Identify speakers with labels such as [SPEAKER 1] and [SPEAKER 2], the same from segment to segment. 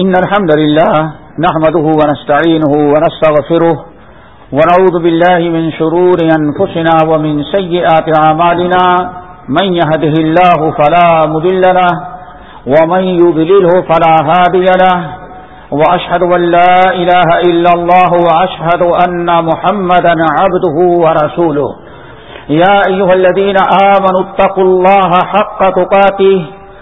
[SPEAKER 1] إن الحمد لله نحمده ونستعينه ونستغفره ونعوذ بالله من شرور أنفسنا ومن سيئات عمالنا من يهده الله فلا مذل له ومن يذلله فلا هادي له وأشهد أن لا إله إلا الله وأشهد أن محمدا عبده ورسوله يا أيها الذين آمنوا اتقوا الله حق تقاته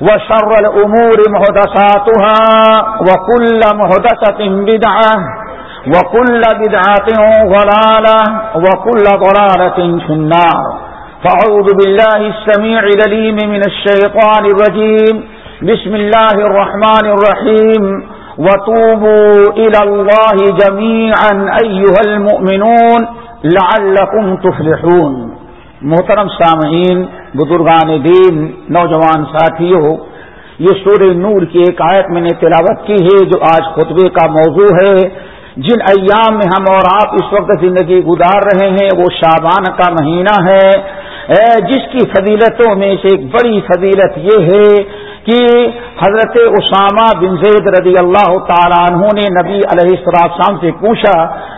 [SPEAKER 1] وشر الأمور مهدساتها وكل مهدسة بدعة وكل بدعة غلالة وكل ضلالة في النار. فأعوذ بالله السميع لليم من الشيطان الرجيم. بسم الله الرحمن الرحيم. وتوبوا إلى الله جميعا أيها المؤمنون لعلكم تفلحون. محترم سامعین، بزرگان دین، نوجوان ساتھیوں، یہ سورہ نور کی ایک آیت میں نے تلاوت کی ہے جو آج خطبے کا موضوع ہے۔ جن ایام میں ہم اور آپ اس وقت زندگی گزار رہے ہیں، وہ شابان کا مہینہ ہے۔ جس کی فضیلتوں میں سے ایک بڑی فضیلت یہ ہے کہ حضرت اسامہ بن زید رضی اللہ تعالیٰ عنہ نے نبی علیہ السلام سے پوچھا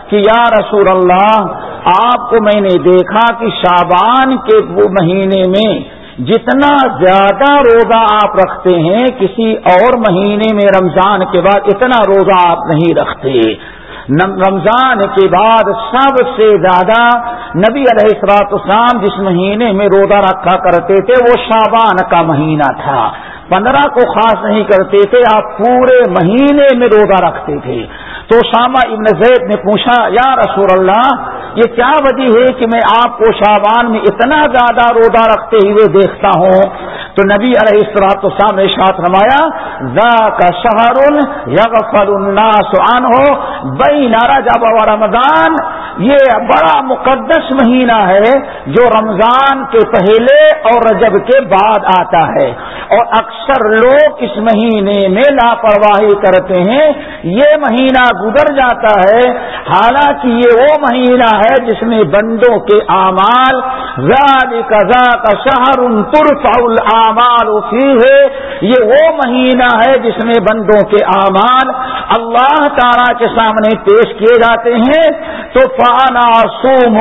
[SPEAKER 1] کہ یا رسول اللہ آپ کو میں نے دیکھا کہ شابان کے مہینے میں جتنا زیادہ روزہ آپ رکھتے ہیں، کسی اور مہینے میں رمضان کے بعد اتنا روزہ آپ نہیں رکھتے۔ رمضان کے بعد سب سے زیادہ نبی علیہ السلاط اسلام جس مہینے میں روزہ رکھا کرتے تھے، وہ شابان کا مہینہ تھا۔ پندرہ کو خاص نہیں کرتے تھے، آپ پورے مہینے میں روزہ رکھتے تھے۔ تو شامہ ابن زید نے پوچھا، یا رسول اللہ، یہ کیا وجہ ہے کہ میں آپ کو شابان میں اتنا زیادہ روزہ رکھتے ہوئے دیکھتا ہوں؟ تو نبی علیہ السلاط نے شاط رمایا ذا کا شہر یغفر الناس عنہ بین رجب و رمضان یہ بڑا مقدس مہینہ ہے جو رمضان کے پہلے اور رجب کے بعد آتا ہے اور اکثر لوگ اس مہینے میں لاپرواہی کرتے ہیں۔ یہ مہینہ گزر جاتا ہے۔ حالانکہ یہ وہ مہینہ ہے جس میں بندوں کے اعمال کا شہر ترف العمال ہے یہ وہ مہینہ ہے جس میں بندوں کے اعمال اللہ تعالی کے سامنے پیش کیے جاتے ہیں۔ تو وانا سوم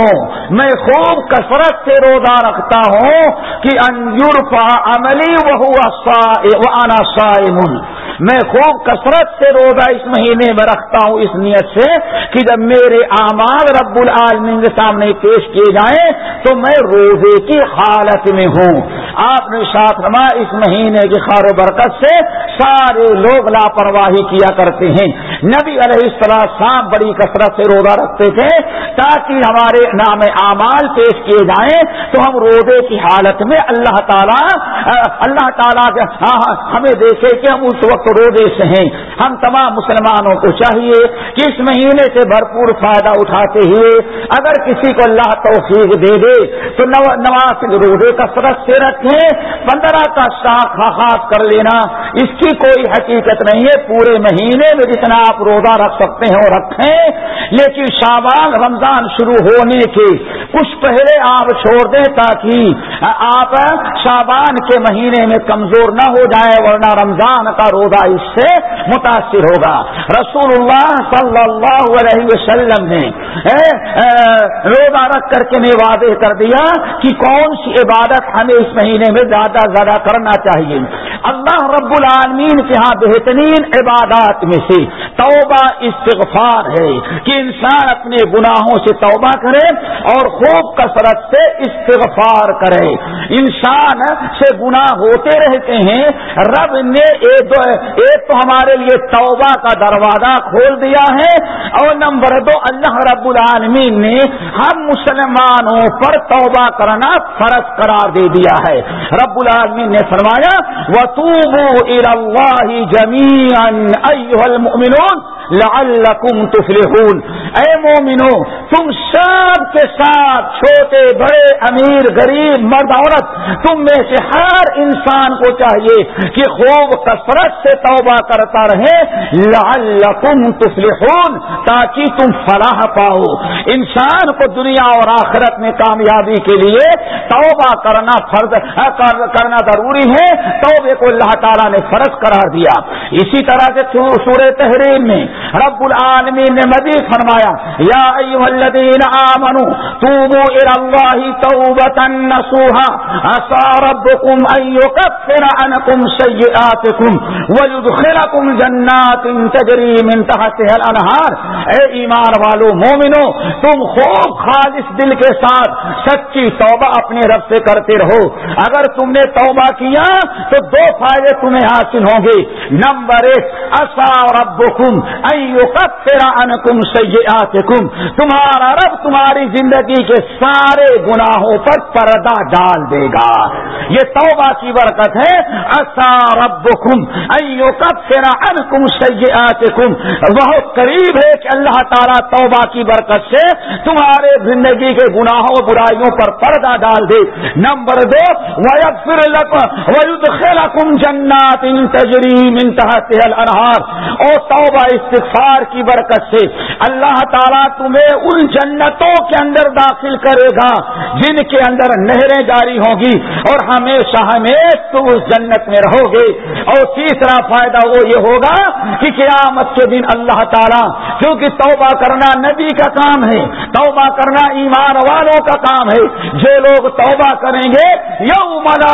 [SPEAKER 1] میں خوب کثرت سے روزہ رکھتا ہوں کہ انجر پا عملی وہ آنا سائمن میں خوب کثرت سے روزہ اس مہینے میں رکھتا ہوں اس نیت سے کہ جب میرے اعمال رب العالمین کے سامنے پیش کیے جائیں تو میں روزے کی حالت میں ہوں۔ آپ نے ساتھ رما اس مہینے کی خار و برکت سے سارے لوگ لاپرواہی کیا کرتے ہیں۔ نبی علیہ السلام بڑی کثرت سے روزہ رکھتے تھے تاکہ ہمارے نام اعمال پیش کیے جائیں۔ تو ہم روزے کی حالت میں اللہ تعالیٰ اللہ تعالیٰ ہاں، ہاں، ہمیں دیکھے کہ ہم اس وقت روزے سے ہیں ہم تمام مسلمانوں کو چاہیے کہ اس مہینے سے بھرپور فائدہ اٹھاتے ہوئے اگر کسی کو اللہ توفیق دے دے تو نواز روزے کثرت سے رکھیں پندرہ کا شاخ خاص کر لینا۔ اس کی کوئی حقیقت نہیں ہے۔ پورے مہینے میں جتنا آپ روزہ رکھ سکتے ہیں وہ رکھیں، لیکن شابان رمضان شروع ہونے کے کچھ پہلے آپ چھوڑ دیں تاکہ آپ شابان کے مہینے میں کمزور نہ ہو جائے ورنہ رمضان کا روزہ اس سے متاثر ہوگا۔ رسول اللہ صلی اللہ علیہ وسلم نے روزہ رکھ کر کے واضح کر دیا کہ کون سی عبادت ہمیں اس مہینے میں زیادہ زیادہ کرنا چاہیے۔ اللہ رب العالمین کے ہاں بہترین عبادات میں سے توبہ استغفار ہے کہ انسان اپنے گناہوں سے توبہ کرے اور خوب کثرت سے استغفار کرے۔ انسان سے گناہ ہوتے رہتے ہیں، رب نے ایک تو ہمارے لیے توبہ کا دروازہ کھول دیا ہے اور نمبر دو، اللہ رب العالمین نے ہم مسلمانوں پر توبہ کرنا فرض قرار دے دیا ہے۔ رب العالمین نے فرمایا وہ جمی المؤمنون لعلکم تفلحون۔ اے مومنو، تم سب کے ساتھ چھوٹے، بڑے، امیر، غریب، مرد، عورت، تم میں سے ہر انسان کو چاہیے کہ خوب کثرت سے توبہ کرتا رہے، لعلکم تفلحون، تاکہ تم فلاح پاؤ۔ انسان کو دنیا اور آخرت میں کامیابی کے لیے توبہ کرنا فرض کرنا ضروری ہے۔ توبے کو اللہ تعالیٰ نے فرض قرار دیا۔ اسی طرح سے سورہ تحریم میں رب العالمین نے مزید فرمایا، یا ایوہ الذین آمنوا توبوا الى اللہ توبتا نصوحا۔ عصا ربکم ان یکفر عنکم سیئاتکم وَيُدْخِلَكُمْ جَنَّاتٍ تَجْرِي من تحتها الانہار اے ایمان والو مومنو، تم خوب خالص دل کے ساتھ سچی توبہ اپنے رب سے کرتے رہو۔ اگر تم نے توبہ کیا، تو دو فائدے تمہیں حاصل ہوں گے۔ نمبر ایک اصا ربکم تیرا انکم سیئاتکم تمہارا رب تمہاری زندگی کے سارے گناہوں پر پردہ ڈال دے گا. یہ توبہ کی برکت ہے. اصا ربکم ایو کب تیرا سیئاتکم بہت قریب ہے کہ اللہ تعالیٰ توبہ کی برکت سے تمہارے زندگی کے گناہوں، برائیوں پر پردہ ڈال دے. نمبر دو ویغفر لکم ویدخلکم جنات تجری من تحت الانہار اور توبہ استغفار کی برکت سے اللہ تعالیٰ تمہیں ان جنتوں کے اندر داخل کرے گا جن کے اندر نہریں جاری ہوں گی اور ہمیشہ ہمیں تم اس جنت میں رہو گے اور تیسرا فائدہ وہ یہ ہوگا کہ قیامت کے دن اللہ تعالیٰ کیونکہ توبہ کرنا نبی کا کام ہے، توبہ کرنا ایمان والوں کا کام ہے، جو لوگ توبہ کریں گے یو ملا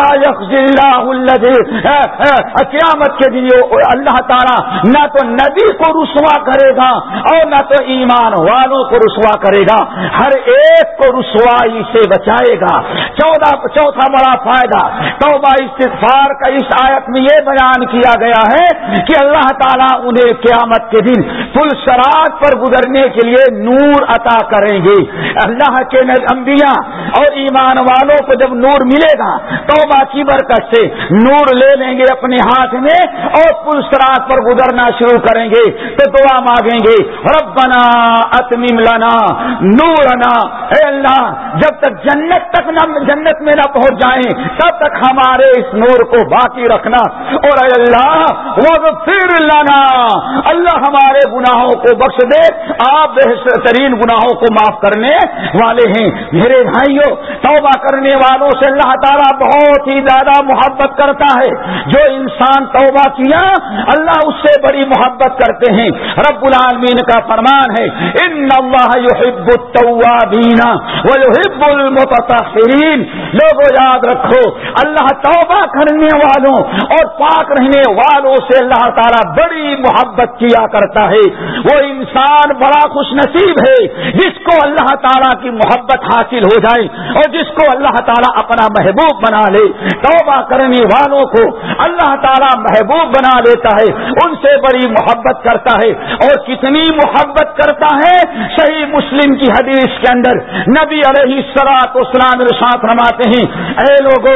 [SPEAKER 1] ہاں، ہاں، قیامت کے دن اللہ تعالیٰ نہ تو نبی کو رسوا کرے گا اور نہ تو ایمان والوں کو رسوا کرے گا۔ ہر ایک کو رسوائی سے بچائے گا۔ چودہ چوتھا بڑا فائدہ، توبہ استغفار کا اس آیت میں یہ بیان کیا گیا ہے کہ اللہ تعالیٰ انہیں قیامت کے دن پل سراج پر گزرنے کے لیے نور عطا کریں گے۔ اللہ کے انبیاء اور ایمان والوں کو جب نور ملے گا، توبہ کی برکت سے نور لے لیں گے اپنے ہاتھ میں اور پل سراج پر گزرنا شروع کریں گے تو دعا مانگیں گے۔ ربنا اتمیم لنا، نورنا۔ اے اللہ، جب تک جنت تک نہ جنت میں نہ پہنچ جائیں، تب تک ہمارے اس نور کو باقی رکھنا۔ اور اے اللہ وہ پھر لانا اللہ ہمارے گناہوں کو بخش دے۔ آپ بہترین گناہوں کو معاف کرنے والے ہیں۔ میرے بھائیوں، توبہ کرنے والوں سے اللہ تعالیٰ بہت ہی زیادہ محبت کرتا ہے۔ جو انسان توبہ کیا، اللہ اس سے بڑی محبت کرتے ہیں۔ رب العالمین کا فرمان ہے، ان اللہ يحب التوابین ويحب المتطہرین۔ لوگوں یاد رکھو، اللہ توبہ کرنے والوں اور پاک رہنے والوں سے اللہ تعالیٰ بڑی محبت کیا کرتا ہے۔ وہ انسان بڑا خوش نصیب ہے، جس کو اللہ تعالیٰ کی محبت حاصل ہو جائے اور جس کو اللہ تعالیٰ اپنا محبوب بنا لے۔ توبہ کرنے والوں کو اللہ تعالیٰ محبوب بنا لیتا ہے۔ ان سے بڑی محبت کرتا ہے اور کتنی محبت کرتا ہے صحیح مسلم کی حدیث کے اندر نبی علیہ سرات اسلام ساتھ رماتے ہیں، اے لوگو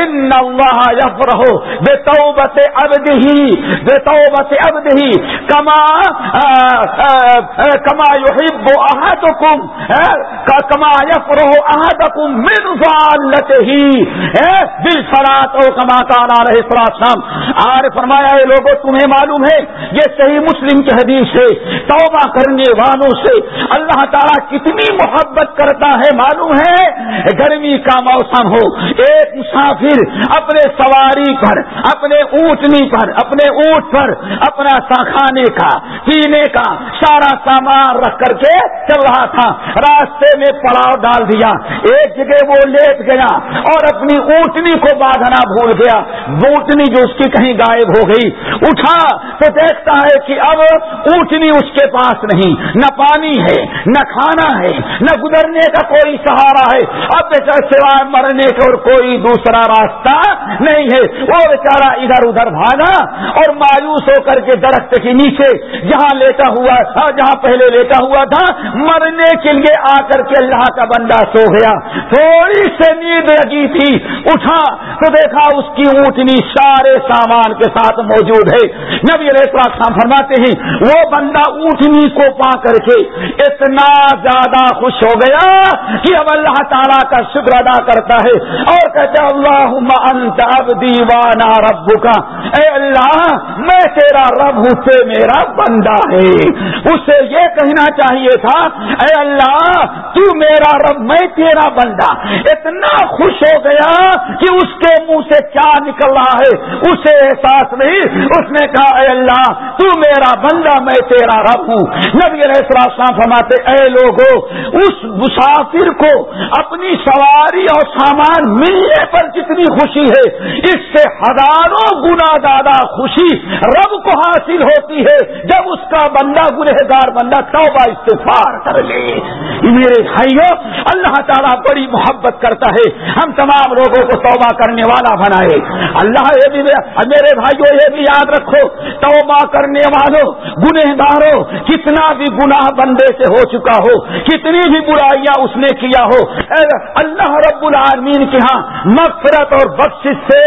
[SPEAKER 1] ان اللہ یفرح بے توبت ابد ہی بے توبت ابد ہی کما کما یحب احدکم کما یفرح احدکم من ضالت ہی دل فرات او کما کان علیہ السلام آر فرمایا، اے تمہیں معلوم ہے، یہ صحیح مسلم کی حدیث ہے۔ توبہ کرنے والوں سے اللہ تعالیٰ کتنی محبت کرتا ہے معلوم ہے؟ گرمی کا موسم ہو، ایک مسافر اپنے سواری پر، اپنے اونٹنی پر، اپنے اونٹ پر، اپنا کھانے کا، پینے کا سارا سامان رکھ کر کے چل رہا تھا۔ راستے میں پڑاؤ ڈال دیا۔ ایک جگہ وہ لیٹ گیا اور اپنی اونٹنی کو باندھنا بھول گیا۔ اونٹنی جو اس کی کہیں غائب ہو گئی اٹھا تو دیکھتا ہے کہ اب اونٹنی اس کے پاس نہیں، نہ پانی ہے، نہ کھانا ہے، نہ گزرنے کا کوئی سہارا ہے۔ اب سوائے مرنے کا اور کوئی دوسرا راستہ نہیں ہے۔ وہ بیچارہ ادھر ادھر بھاگا اور مایوس ہو کر کے درخت کے نیچے، جہاں لیٹا ہوا تھا، جہاں پہلے لیٹا ہوا تھا، مرنے کے لیے آ کر کے اللہ کا بندہ سو گیا۔ تھوڑی سی نیند لگی تھی۔ اٹھا تو دیکھا اس کی اونٹنی سارے سامان کے ساتھ موجود ہے۔ نبی علیہ السلام فرماتے ہیں، وہ بندہ اونٹنی کو پا کر کے اتنا زیادہ خوش ہو گیا کہ اب اللہ تعالیٰ کا شکر ادا کرتا ہے اور کہتے اللہ انت دیوانہ رب کا اے اللہ، میں تیرا رب ہوں سے میرا بندہ ہے۔ اسے یہ کہنا چاہیے تھا، اے اللہ، تو میرا رب، میں تیرا بندہ۔ اتنا خوش ہو گیا کہ اس کے منہ سے کیا نکل رہا ہے۔ اسے احساس نہیں اس نے کہا، اے اللہ، تو میرا بندہ میں تیرا رب ہوں۔ نبی علیہ السلام فرماتے، اے لوگوں اس مسافر کو اپنی سواری اور سامان ملنے پر جتنی خوشی ہے۔ اس سے ہزاروں گنا زیادہ خوشی رب کو حاصل ہوتی ہے۔ جب اس کا بندہ گنہگار بندہ توبہ استفار کر لے۔ میرے بھائیوں اللہ تعالیٰ بڑی محبت کرتا ہے۔ ہم تمام لوگوں کو توبہ کرنے والا بنائے۔ اللہ یہ بھی میرے بھائیوں یہ بھی یاد رکھو، توبہ کرنے والوں گنہگاروں کتنا بھی گناہ بندے سے ہو چکا ہو، کتنی بھی برائیاں اس نے کیا ہو اللہ رب العالمین کے ہاں مغفرت اور بخش سے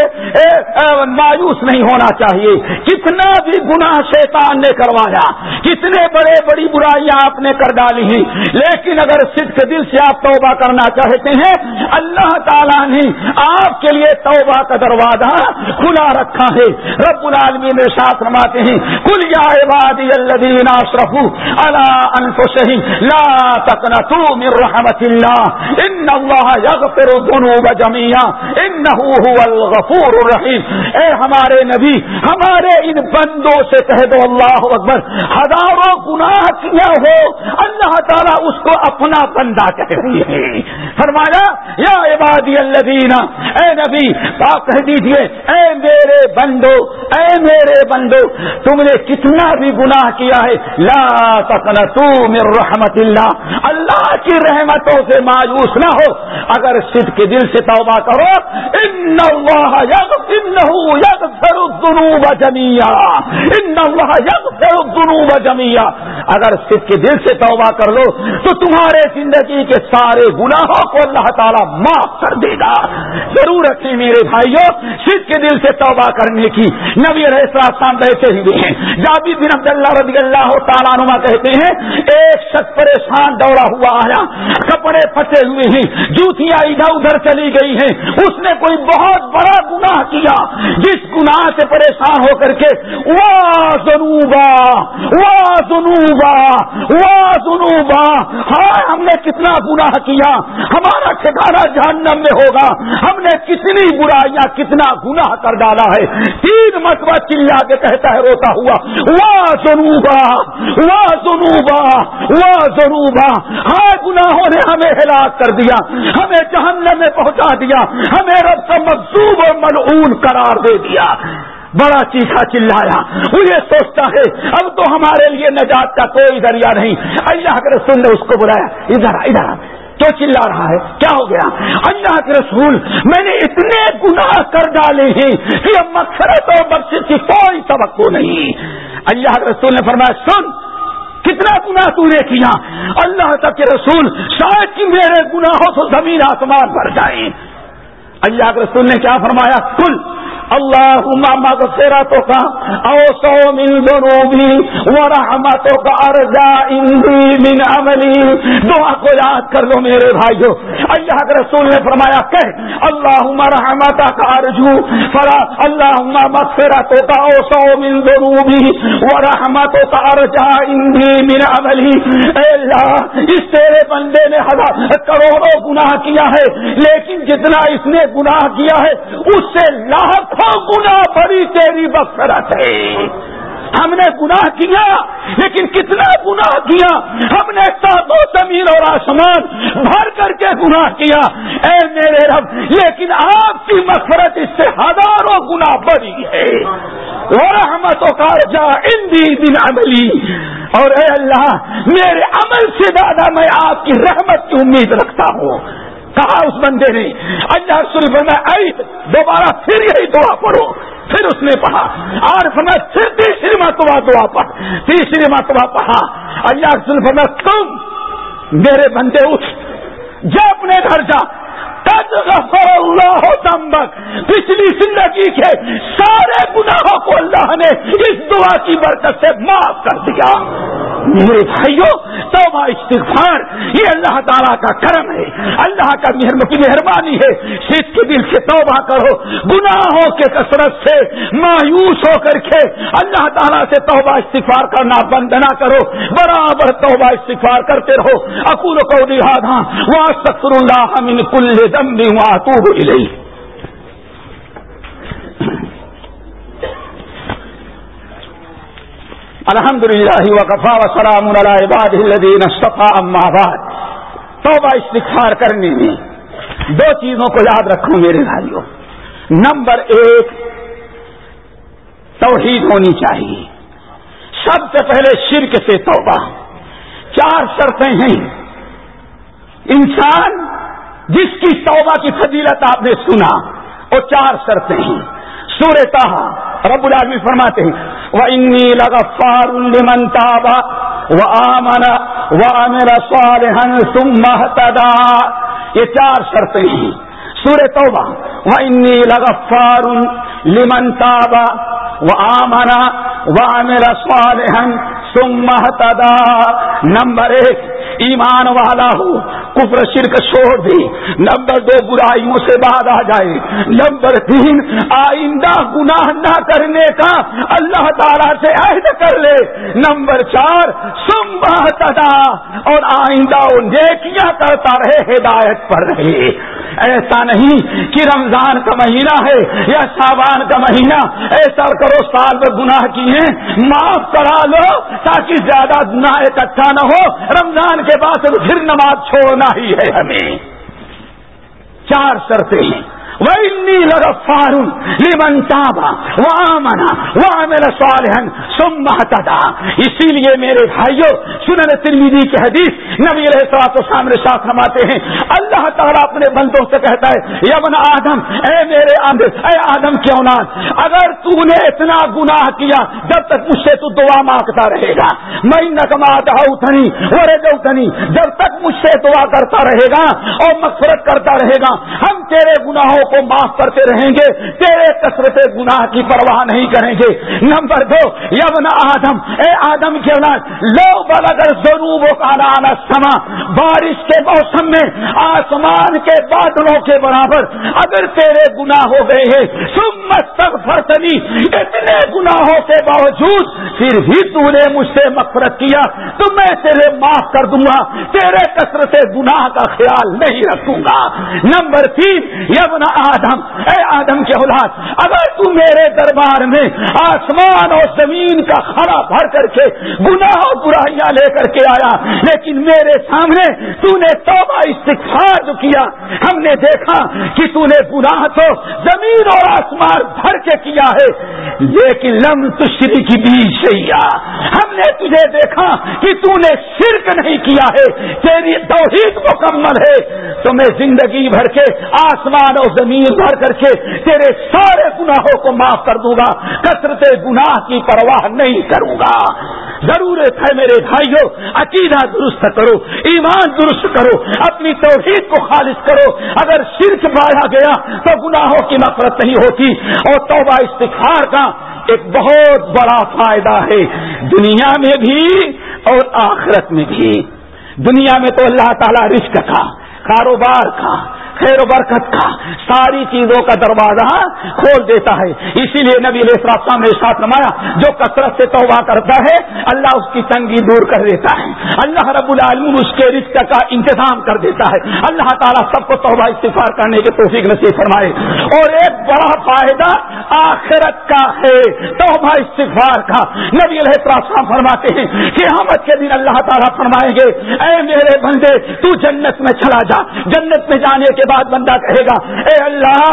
[SPEAKER 1] مایوس نہیں ہونا چاہیے۔ کتنا بھی گناہ شیطان نے کروایا، کتنے بڑے بڑی برائیاں آپ نے کر ڈالی ہیں۔ لیکن اگر صدق دل سے آپ توبہ کرنا چاہتے ہیں، اللہ تعالیٰ نے آپ کے لیے توبہ کا دروازہ کھلا رکھا ہے۔ رب العالمین نے ساتھ رماتے ہیں کل یا عبادی الذین اشرفوا علی انفسهم لا تقنطوا من رحمت اللہ ان اللہ یغفر الذنوب جميعا انه هو الغفور الرحیم اے ہمارے نبی، ہمارے ان بندوں سے کہہ دو، اللہ اکبر، ہزاروں گناہ کیا ہو، اللہ تعالیٰ اس کو اپنا بندہ کہہ رہی ہے۔ فرمایا، یا عبادی اللہ اے نبی آپ کہہ دیجیے اے میرے بندو، اے میرے بندو، تم نے کتنا بھی گناہ کیا ہے، لا تکن تو رحمت اللہ۔ اللہ کی رحمتوں سے مایوس نہ ہو۔ اگر سد کے دل سے توبہ کرو، ان اللہ یغفر الذنوب جميعا ان اللہ یغفر الذنوب جميعا اگر سد کے دل سے توبہ کر لو، تو تمہارے زندگی کے سارے گناہوں کو اللہ تعالیٰ معاف کر دے گا۔ ضرورت ہے میرے بھائیوں سکھ کے دل سے توبہ کرنے کی۔ نبی السلام بیٹھے ہوئے ہیں۔ جابی بن عبد اللہ رضی اللہ تعالیٰ نما کہتے ہیں، ایک شخص پریشان دوڑا ہوا آیا، کپڑے پھٹے ہوئے ہیں، جوتیاں ادھر ادھر چلی گئی ہیں۔ اس نے کوئی بہت بڑا گناہ کیا، جس گناہ سے پریشان ہو کر کے وہ سنوبا وہ سنوبا وہ سنوبا ہاں ہم نے کتنا گناہ کیا۔ ہمارا ٹھکانا جہنم میں ہوگا۔ ہم نے کتنی برائیاں، کتنا گناہ کر ڈالا ہے۔ تین مرتبہ چلا کے کہتا ہے روتا ہوا وہ سنوبا وہ سنوبا وہ سنوبا ہاں گناہوں نے ہمیں ہلاک کر دیا، ہمیں جہنم میں پہنچا دیا، ہمیں رب کا مقصوب اور ملعون قرار دے دیا۔ بڑا چیخا چلایا، وہ یہ سوچتا ہے، اب تو ہمارے لیے نجات کا کوئی ذریعہ نہیں۔ اللہ کے رسول نے اس کو بلایا، ادھر ادھر کیوں چلا رہا ہے۔ کیا ہو گیا؟ اللہ کے رسول، میں نے اتنے گناہ کر ڈالے ہیں کہ اب مقصد اور بخش کی کوئی توقع نہیں۔ اللہ کے رسول نے فرمایا، سن، کتنا گنا تو نے کیا؟ اللہ تک کے رسول شاید کہ میرے گناہوں تو زمین آسمان بھر جائیں۔ اللہ کے رسول نے کیا فرمایا؟ کل اللہ مغفرتوں کا اوسو من ذنوبی ورحمتوں کا ارجا اندی من عملی۔ دعا کو یاد کر لو میرے بھائیو۔ اللہ کے رسول نے فرمایا کہ اللہ رحمت کا ارجو۔ فرا اللہ مغفرتوں کا اوسو من ذنوبی ورحمتوں کا ارجا اندی من عملی۔ اے اللہ، اس تیرے بندے نے ہزار کروڑوں گناہ کیا ہے، لیکن جتنا اس نے گناہ کیا ہے، اس سے لاکھ ہاں گنا بڑی تیری بخرت ہے۔ ہم نے گناہ کیا، لیکن کتنا گناہ کیا۔ ہم نے ساتوں
[SPEAKER 2] زمین اور آسمان بھر کر کے گناہ کیا۔ اے میرے رب، لیکن آپ کی مفرت اس سے ہزاروں گنا بڑی ہے۔ رحمتوں کا جا اندی دن عملی۔ اور اے اللہ، میرے عمل سے زیادہ میں آپ کی رحمت کی امید رکھتا ہوں۔ کہا اس بندے نے، اللہ سل بنا آئی دوبارہ پھر یہی دعا پڑھو۔ پھر اس نے پڑھا۔ اور میں پھر تیسری مرتبہ دعا پڑھ۔ تیسری مرتبہ پڑھا۔ اللہ سل بنا تم میرے بندے، اٹھ۔ جا اپنے گھر جا۔ اللہ تمبک پچھلی زندگی کے سارے گناہوں کو اللہ نے اس دعا کی برکت سے معاف کر دیا۔ میرے بھائیوں توبہ، استغفار، یہ اللہ تعالیٰ کا کرم ہے۔ اللہ کا کی مہربانی ہے۔ سکھ کے دل سے توبہ کرو۔ گناہوں کے کثرت سے مایوس ہو کر کے اللہ تعالیٰ سے توبہ، استغفار کرنا بند نہ کرو۔ برابر توبہ، استغفار کرتے رہو۔ اکول کو لہٰذا وہ سکر اللہ من کل دم بھی وہاں تو الحمد للہ وقفا وسلام عباد الدین صفا اماد توبہ استغفار کرنے میں دو چیزوں کو یاد رکھو میرے بھائیوں نمبر ایک، توحید ہونی چاہیے. سب سے پہلے شرک سے توبہ. چار شرطیں ہیں. انسان جس کی توبہ کی فضیلت آپ نے سنا، وہ چار شرطیں ہیں۔ سورہ تاہا رب العالمین فرماتے ہیں وہ انی لغفار لمن تابا وہ آمنا وہ میرا سوالحن ثم اهتدى۔ یہ چار شرطیں ہیں۔ سورہ توبہ وہ انی لغفار لمن تابا وہ آمنا وہ میرا سوالحن ثم اهتدى۔ نمبر ایک ایمان والا ہو، کفر شرک چھوڑ دے۔ نمبر دو، برائیوں سے باہر آ جائے۔ نمبر تین، آئندہ گناہ نہ کرنے کا اللہ تعالیٰ سے عہد کر لے۔ نمبر چار سم بہت اور آئندہ نیکیاں کرتا رہے، ہدایت پر رہے۔ ایسا نہیں کہ رمضان کا مہینہ ہے یا ساوان کا مہینہ۔ ایسا کرو سال میں گناہ کیے۔ معاف کرا لو تاکہ زیادہ گناہ اکٹھا نہ ہو۔ رمضان کے بعد پھر نماز چھوڑنا ہی ہے ہمیں۔ چار شرطیں ہیں۔ فارون لمن تابا وآمنا وعمل صالحا ثم اهتدى۔ اسی لیے میرے بھائیوں سنن ترمیدی کی حدیث نبی علیہ الصلوۃ والسلام نے ساتھ فرماتے ہیں، اللہ تعالیٰ اپنے بندوں سے کہتا ہے یمن آدم، اے میرے آدم اے آدم کی اولاد اگر تو نے اتنا گناہ کیا، جب تک مجھ سے تو دعا مانگتا رہے گا۔ میں نکما دہنی ورے دوتنی جب تک مجھ سے دعا کرتا رہے گا اور مغفرت کرتا رہے گا۔ ہم تیرے گناہوں کو معاف کرتے رہیں گے، تیرے کثرت گناہ کی پرواہ نہیں کریں گے۔ نمبر دو یمن آدم، اے آدم کے اولاد، لو بل اگر ضرور سما بارش کے موسم میں، آسمان کے بادلوں کے برابر اگر تیرے گناہ ہو گئے ہیں سمت تک فرسنی اتنے گناہوں کے باوجود پھر بھی تو نے مجھ سے مفرت کیا تو میں تیرے معاف کر دوں گا۔ تیرے کثرت گناہ کا خیال نہیں رکھوں گا۔ نمبر تین یمن آدم، اے آدم کے اولاد، اگر تو میرے دربار میں آسمان اور زمین کا کھڑا بھر کر کے گناہ اور برائیاں لے کر کے آیا، لیکن میرے سامنے تو نے توبہ استغفار جو کیا، ہم نے دیکھا کہ تو نے گناہ تو زمین اور آسمان بھر کے کیا ہے، لیکن لم تشری کی بیچ سیا ہم نے تجھے دیکھا کہ تو نے شرک نہیں کیا ہے، تیری توحید مکمل ہے۔ تو میں زندگی بھر کے آسمان اور زمین بھر کر کے تیرے سارے گناہوں کو معاف کر دوں گا، کثرت گناہ کی پرواہ نہیں کروں گا۔ ضرورت ہے میرے بھائیوں عقیدہ درست کرو، ایمان درست کرو اپنی توحید کو خالص کرو۔ اگر شرک پایا گیا تو گناہوں کی نفرت نہیں ہوتی۔ اور توبہ استخار کا ایک بہت بڑا فائدہ ہے۔ دنیا میں بھی اور آخرت میں بھی۔ دنیا میں تو اللہ تعالیٰ رشک کا، کاروبار کا خیر و برکت کا ساری چیزوں کا دروازہ کھول دیتا ہے۔ اسی لیے نبی علیہ السلام نے ساتھ نمایا جو کثرت سے توبہ کرتا ہے، اللہ اس کی تنگی دور کر دیتا ہے۔ اللہ رب العالمین اس کے رشت کا انتظام کر دیتا ہے۔ اللہ تعالیٰ سب کو توبہ استفار کرنے کے توفیق نصیب فرمائے۔ اور ایک بڑا فائدہ آخرت کا ہے، توبہ استفار کا۔ نبی علیہ السلام فرماتے ہیں کہ احمد کے دن اللہ تعالیٰ فرمائیں گے، اے میرے بندے، تو جنت میں چلا جا۔ جنت میں جانے کے بعد بندہ کہے گا، اے اللہ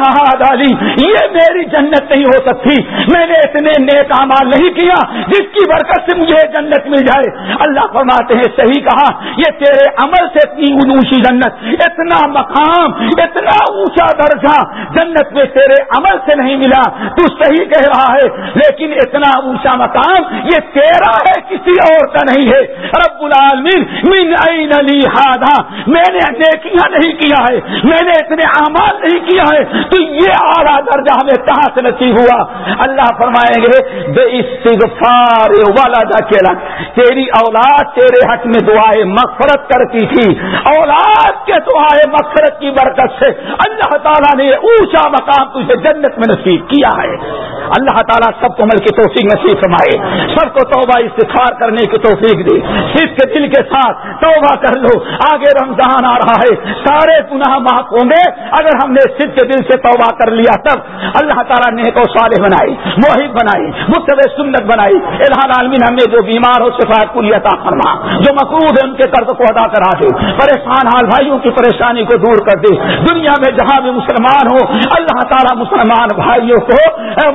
[SPEAKER 2] ہاد علی، یہ میری جنت نہیں ہو سکتی، میں نے اتنے نیک امال نہیں کیا جس کی برکت سے مجھے جنت مل جائے. اللہ فرماتے ہیں، صحیح کہا، یہ تیرے عمل سے اتنی اونچی جنت، اتنا مقام، اتنا اونچا درجہ جنت میں تیرے عمل سے نہیں ملا۔ تو صحیح کہہ رہا ہے، لیکن اتنا اونچا مقام یہ تیرا ہے، کسی اور کا نہیں ہے۔ رب العالمین، من این علی ہادا میں نے نیکیاں نہیں کیا ہے؟ میں نے اتنے اعمال نہیں کیا ہے۔ تو یہ اعلیٰ درجہ ہمیں کہاں سے نصیب ہوا۔ اللہ فرمائیں گے، بے استغفار والا اکیلا تیری اولاد تیرے حق میں دعائیں مغفرت کرتی تھی۔ اولاد کے دعائیں مغفرت کی برکت سے اللہ تعالیٰ نے اونچا مقام تجھے جنت میں نصیب کیا ہے۔ اللہ تعالیٰ سب کو مل کی توفیق نصیب فرمائے۔ سب کو توبہ استفار کرنے کی توفیق دے۔ صرف کے دل کے ساتھ توبہ کر لو۔ آگے رمضان آ رہا ہے۔ ہمارے سارے گناہ معاف ہوں گے۔ اگر ہم نے صرف کے دل سے توبہ کر لیا تب اللہ تعالیٰ نے کو صالح بنائی موہد بنائی متب سنت بنائی۔ الحال عالمین ہمیں جو بیمار ہو شفاعت کو عطا فرما، جو مقروض ہے ان کے قرض کو ادا کرا دے۔ پریشان حال بھائیوں کی پریشانی کو دور کر دے۔ دنیا میں جہاں بھی مسلمان ہو اللہ تعالیٰ مسلمان بھائیوں کو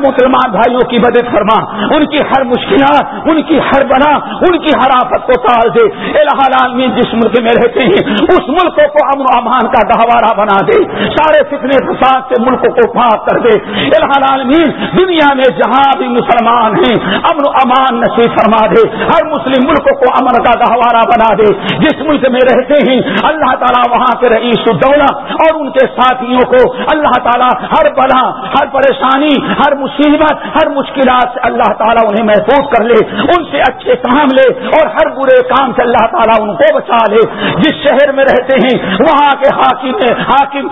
[SPEAKER 2] مسلمان بھائیوں کی مدد فرما۔ ان کی ہر مشکلات، ان کی ہر بنا، ان کی ہر آفت کو ٹال دے۔ الحال عالمین، جس ملک میں رہتے ہیں، اس ملک کو امن و امان کا گہوارہ بنا دے، سارے فتنے فساد سے ملک کو پاک کر دے۔ الحال عالمین دنیا میں جہاں بھی مسلمان ہیں، امن و امان نصیب فرما دے۔ ہر مسلم ملک کو امن کا گہوارہ بنا دے۔ جس ملک میں رہتے ہیں، اللہ تعالیٰ وہاں کے رئیس الدولہ اور ان کے ساتھیوں کو اللہ تعالیٰ ہر بلا، ہر پریشانی، ہر مصیبت، ہر مشکلات سے اللہ تعالیٰ انہیں محفوظ کر لے۔ ان سے اچھے کام لے اور ہر برے کام سے اللہ تعالیٰ ان کو بچا لے۔ جس شہر میں رہتے ہیں وہاں کے حاکم حاکم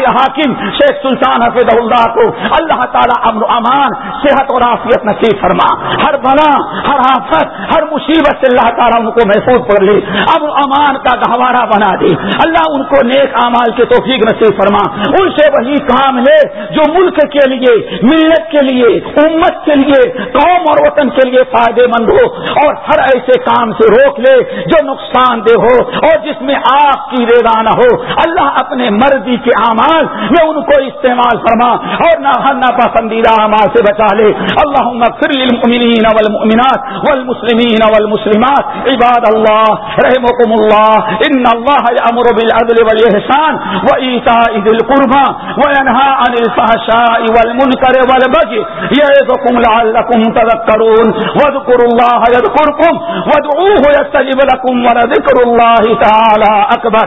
[SPEAKER 2] حاکم شیخ سلطان حفظ اللہ کو اللہ تعالیٰ امن و امان، صحت اور عافیت نصیب فرما۔ ہر بنا، ہر آفت، ہر مصیبت سے اللہ تعالیٰ ان کو محفوظ کر لے۔ اب امان کا گہوارہ بنا دے۔ اللہ ان کو نیک امال کے توفیق نصیب فرما۔ ان سے وہی کام لے جو ملک کے لیے، ملت کے لیے، امت کے لیے، قوم اور وطن کے لیے فائدے مند ہو۔ اور ہر ایسے کام سے روک لے جو نقصان دہ ہو۔ اور جس میں آپ کی ریدا نہ ہو۔ اللہ اپنے مرضی کے اعمال میں ان کو استعمال فرما اور نہ ہر ناپسندیدہ اعمال سے بچا لے۔ اللہ اغفر للمؤمنین والمؤمنات والمسلمین والمسلمات۔ عباد اللہ رحمكم اللہ۔ ان اللہ یامر بالعدل والاحسان وایتاء ذی القربى وینھا عن الفحشاء والمنکر والبغي یعظکم لعلکم تذکرون۔ واذکروا اللہ یذکرکم، وادعوه یستجب لكم ولذکر اللہ تعالی اکبر۔